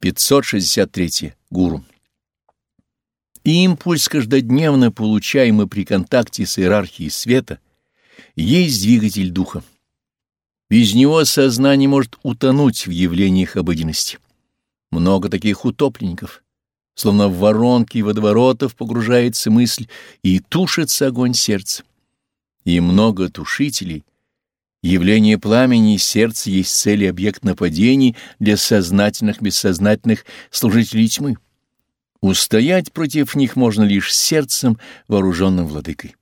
563. Гуру. Импульс, каждодневно получаемый при контакте с иерархией света, есть двигатель духа. Без него сознание может утонуть в явлениях обыденности. Много таких утопленников. Словно в воронки водоворотов погружается мысль и тушится огонь сердца. И много тушителей. Явление пламени сердца есть цель и объект нападений для сознательных, бессознательных служителей тьмы. Устоять против них можно лишь сердцем, вооруженным владыкой.